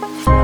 Bye.